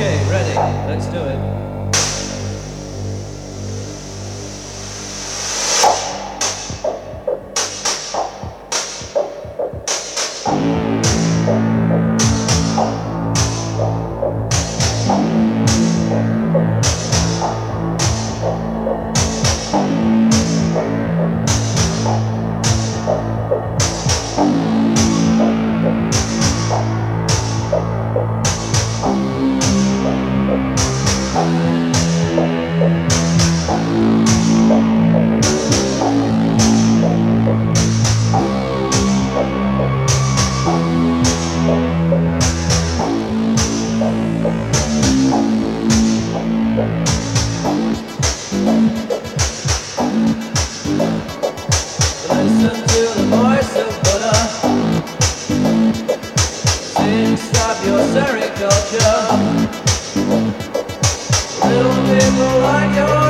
Okay, ready. Let's do it. little people like yours.